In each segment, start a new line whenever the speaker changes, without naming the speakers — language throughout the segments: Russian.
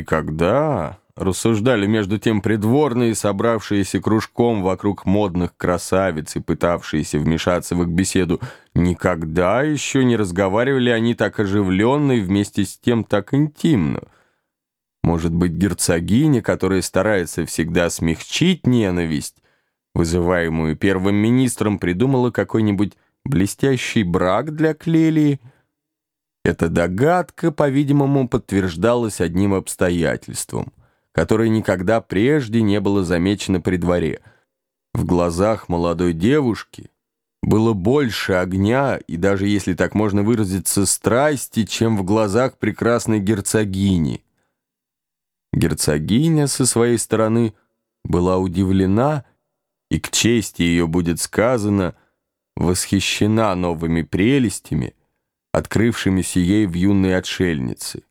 Никогда, рассуждали между тем придворные, собравшиеся кружком вокруг модных красавиц и пытавшиеся вмешаться в их беседу, никогда еще не разговаривали они так оживленно и вместе с тем так интимно. Может быть, герцогиня, которая старается всегда смягчить ненависть, вызываемую первым министром, придумала какой-нибудь блестящий брак для Клелии? Эта догадка, по-видимому, подтверждалась одним обстоятельством, которое никогда прежде не было замечено при дворе. В глазах молодой девушки было больше огня и даже, если так можно выразиться, страсти, чем в глазах прекрасной герцогини. Герцогиня со своей стороны была удивлена, и к чести ее будет сказано, восхищена новыми прелестями, открывшимися ей в юной отшельнице.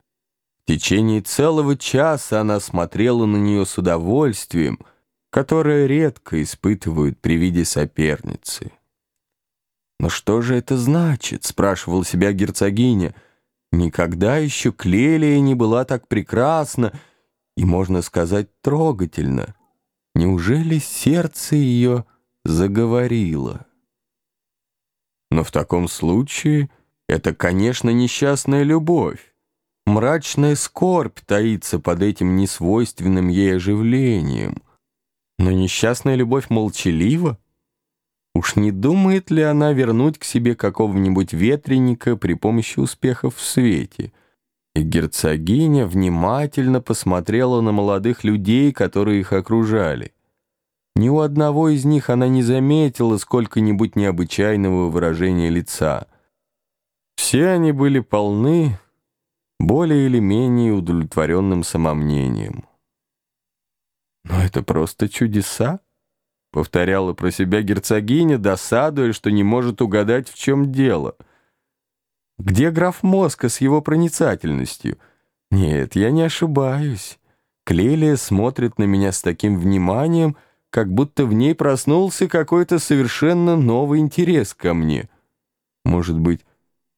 В течение целого часа она смотрела на нее с удовольствием, которое редко испытывают при виде соперницы. «Но что же это значит?» — спрашивала себя герцогиня. «Никогда еще Клелия не была так прекрасна и, можно сказать, трогательна. Неужели сердце ее заговорило?» Но в таком случае это, конечно, несчастная любовь. Мрачная скорбь таится под этим несвойственным ей оживлением. Но несчастная любовь молчалива. Уж не думает ли она вернуть к себе какого-нибудь ветреника при помощи успехов в свете? И герцогиня внимательно посмотрела на молодых людей, которые их окружали. Ни у одного из них она не заметила сколько-нибудь необычайного выражения лица. Все они были полны более или менее удовлетворенным самомнением. «Но это просто чудеса», — повторяла про себя герцогиня, досадуя, что не может угадать, в чем дело. «Где граф Моска с его проницательностью? Нет, я не ошибаюсь. Клелия смотрит на меня с таким вниманием, как будто в ней проснулся какой-то совершенно новый интерес ко мне. Может быть,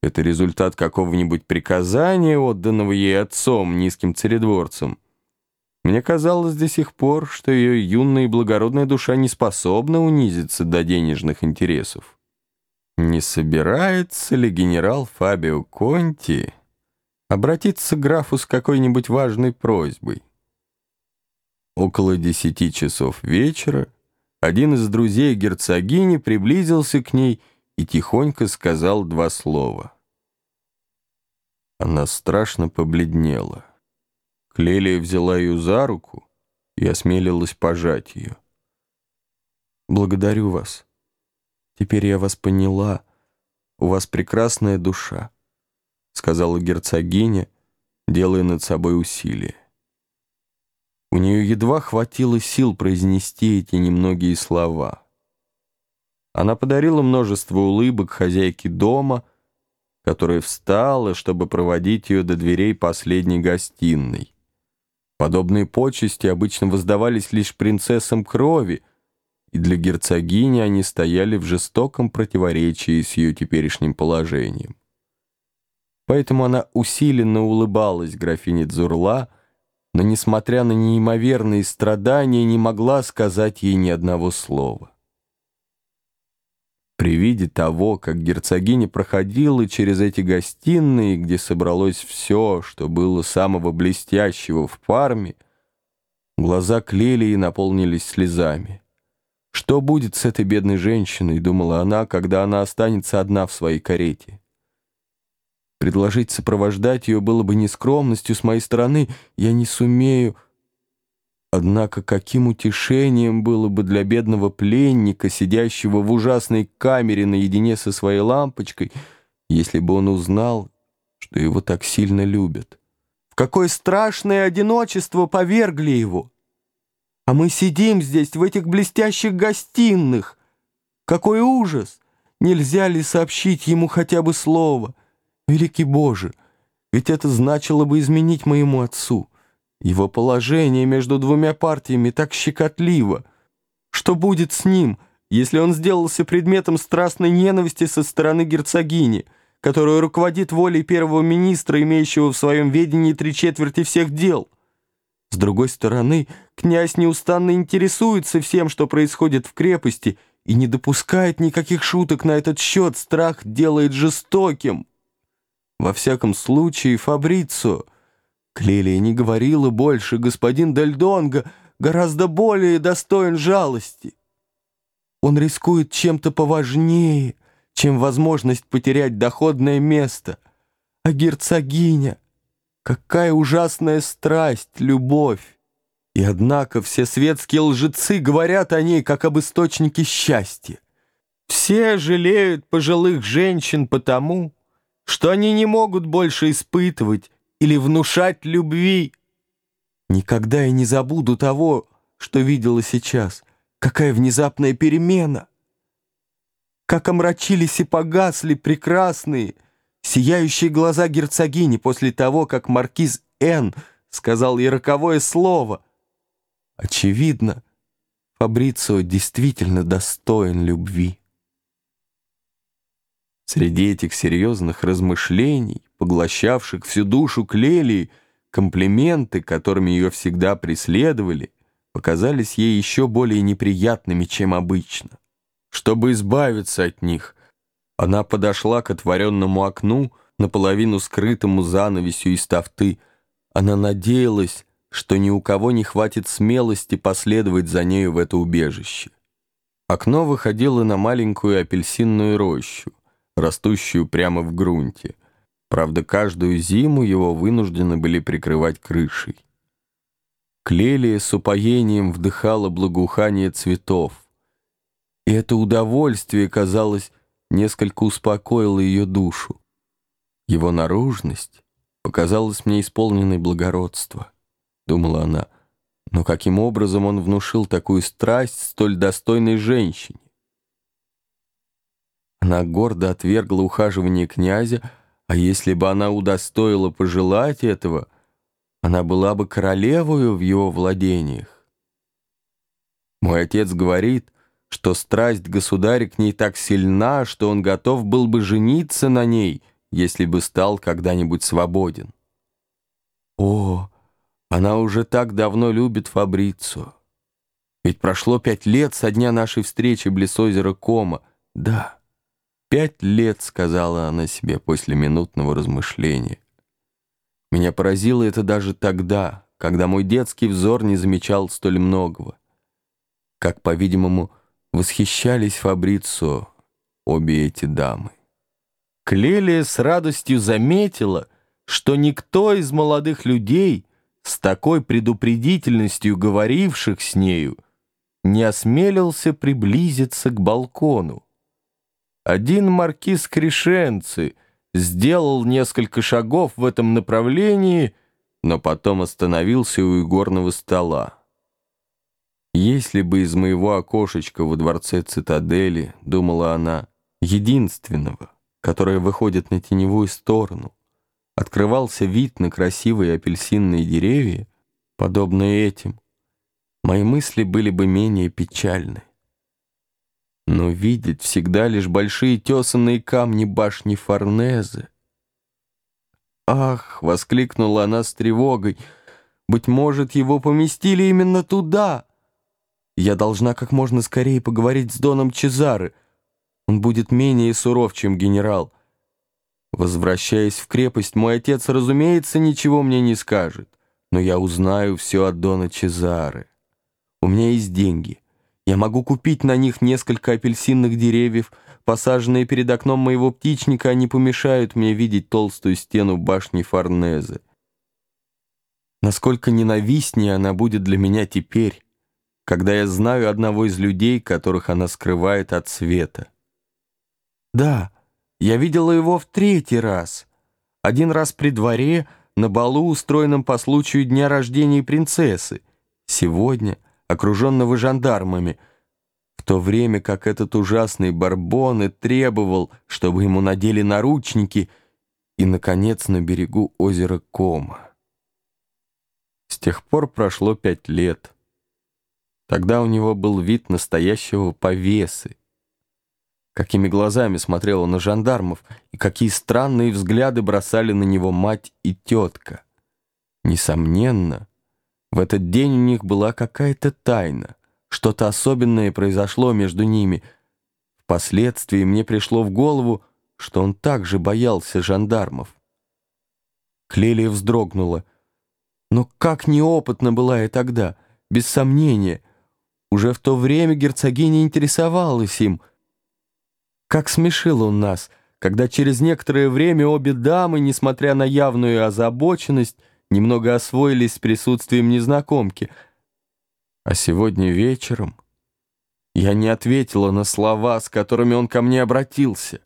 это результат какого-нибудь приказания, отданного ей отцом, низким царедворцем. Мне казалось до сих пор, что ее юная и благородная душа не способна унизиться до денежных интересов. Не собирается ли генерал Фабио Конти обратиться к графу с какой-нибудь важной просьбой? Около десяти часов вечера один из друзей герцогини приблизился к ней и тихонько сказал два слова. Она страшно побледнела. Клелия взяла ее за руку и осмелилась пожать ее. «Благодарю вас. Теперь я вас поняла. У вас прекрасная душа», — сказала герцогиня, делая над собой усилие. У нее едва хватило сил произнести эти немногие слова. Она подарила множество улыбок хозяйке дома, которая встала, чтобы проводить ее до дверей последней гостиной. Подобные почести обычно воздавались лишь принцессам крови, и для герцогини они стояли в жестоком противоречии с ее теперешним положением. Поэтому она усиленно улыбалась графине Дзурла, но, несмотря на неимоверные страдания, не могла сказать ей ни одного слова. При виде того, как герцогиня проходила через эти гостиные, где собралось все, что было самого блестящего в Парме, глаза Клелии наполнились слезами. Что будет с этой бедной женщиной, думала она, когда она останется одна в своей карете? Предложить сопровождать ее было бы нескромностью с моей стороны. Я не сумею... Однако каким утешением было бы для бедного пленника, сидящего в ужасной камере наедине со своей лампочкой, если бы он узнал, что его так сильно любят. В какое страшное одиночество повергли его! А мы сидим здесь, в этих блестящих гостиных. Какой ужас! Нельзя ли сообщить ему хотя бы слово? Великий Боже, ведь это значило бы изменить моему отцу. Его положение между двумя партиями так щекотливо. Что будет с ним, если он сделался предметом страстной ненависти со стороны герцогини, которая руководит волей первого министра, имеющего в своем ведении три четверти всех дел? С другой стороны, князь неустанно интересуется всем, что происходит в крепости, и не допускает никаких шуток на этот счет, страх делает жестоким. Во всяком случае, Фабрицо, Клелия не говорила больше, господин Дальдонго гораздо более достоин жалости. Он рискует чем-то поважнее, чем возможность потерять доходное место. А герцогиня, какая ужасная страсть, любовь! И однако все светские лжецы говорят о ней, как об источнике счастья. Все жалеют пожилых женщин потому, что они не могут больше испытывать или внушать любви. Никогда я не забуду того, что видела сейчас. Какая внезапная перемена! Как омрачились и погасли прекрасные, сияющие глаза герцогини после того, как маркиз Н. сказал ей роковое слово. Очевидно, Фабрицио действительно достоин любви. Среди этих серьезных размышлений, поглощавших всю душу Клелии, комплименты, которыми ее всегда преследовали, показались ей еще более неприятными, чем обычно. Чтобы избавиться от них, она подошла к отворенному окну, наполовину скрытому занавесью из тафты. Она надеялась, что ни у кого не хватит смелости последовать за нею в это убежище. Окно выходило на маленькую апельсинную рощу, растущую прямо в грунте. Правда, каждую зиму его вынуждены были прикрывать крышей. Клелия с упоением вдыхала благоухание цветов. И это удовольствие, казалось, несколько успокоило ее душу. Его наружность показалась мне исполненной благородства, думала она, но каким образом он внушил такую страсть столь достойной женщине? Она гордо отвергла ухаживание князя, а если бы она удостоила пожелать этого, она была бы королевою в его владениях. Мой отец говорит, что страсть государя к ней так сильна, что он готов был бы жениться на ней, если бы стал когда-нибудь свободен. О, она уже так давно любит Фабрицу. Ведь прошло пять лет со дня нашей встречи близ озера Кома. Да, пять лет, сказала она себе после минутного размышления. Меня поразило это даже тогда, когда мой детский взор не замечал столь многого. Как, по-видимому, восхищались Фабрицо обе эти дамы. Клелия с радостью заметила, что никто из молодых людей, с такой предупредительностью говоривших с нею, не осмелился приблизиться к балкону. Один маркиз Крешенцы сделал несколько шагов в этом направлении, но потом остановился у игорного стола. «Если бы из моего окошечка во дворце цитадели, — думала она, — единственного, которое выходит на теневую сторону, открывался вид на красивые апельсинные деревья, подобные этим, мои мысли были бы менее печальны. Но видеть всегда лишь большие тесанные камни башни Форнезе. «Ах!» — воскликнула она с тревогой. «Быть может, его поместили именно туда!» Я должна как можно скорее поговорить с Доном Чезары. Он будет менее суров, чем генерал. Возвращаясь в крепость, мой отец, разумеется, ничего мне не скажет. Но я узнаю все от Дона Чезары. У меня есть деньги. Я могу купить на них несколько апельсинных деревьев. Посаженные перед окном моего птичника, они помешают мне видеть толстую стену башни Форнезе. Насколько ненавистнее она будет для меня теперь когда я знаю одного из людей, которых она скрывает от света. Да, я видела его в третий раз. Один раз при дворе, на балу, устроенном по случаю дня рождения принцессы. Сегодня, окруженного жандармами, в то время как этот ужасный Барбон и требовал, чтобы ему надели наручники, и, наконец, на берегу озера Кома. С тех пор прошло пять лет. Тогда у него был вид настоящего повесы. Какими глазами смотрела на жандармов, и какие странные взгляды бросали на него мать и тетка. Несомненно, В этот день у них была какая-то тайна. Что-то особенное произошло между ними. Впоследствии мне пришло в голову, что он также боялся жандармов. Клелия вздрогнула. Но как неопытна была я тогда, без сомнения. Уже в то время герцогиня интересовалась им. Как смешил он нас, когда через некоторое время обе дамы, несмотря на явную озабоченность, немного освоились с присутствием незнакомки. А сегодня вечером я не ответила на слова, с которыми он ко мне обратился.